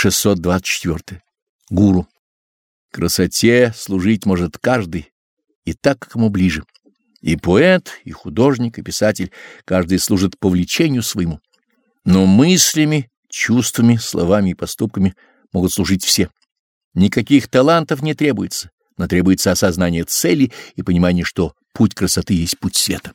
624. Гуру. Красоте служить может каждый, и так, как ему ближе. И поэт, и художник, и писатель, каждый служит по влечению своему. Но мыслями, чувствами, словами и поступками могут служить все. Никаких талантов не требуется, но требуется осознание цели и понимание, что путь красоты есть путь света.